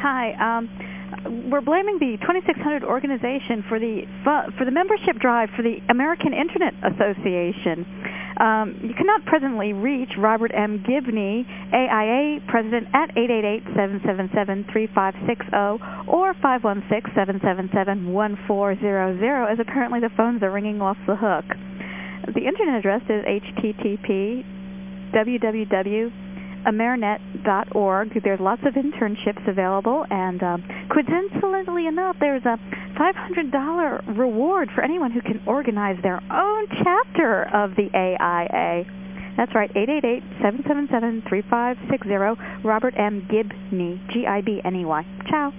Hi. Um, we're blaming the 2600 organization for the, for the membership drive for the American Internet Association. Um, you cannot presently reach Robert M. Gibney, AIA President, at 888-777-3560 or 516-777-1400, as apparently the phones are ringing off the hook. The Internet address is http www.amerinet.org. There's lots of internships available, and um, coincidentally enough, there's a $500 reward for anyone who can organize their own chapter of the AIA. That's right, 888-777-3560, Robert M. Gibney, G-I-B-N-E-Y. Ciao.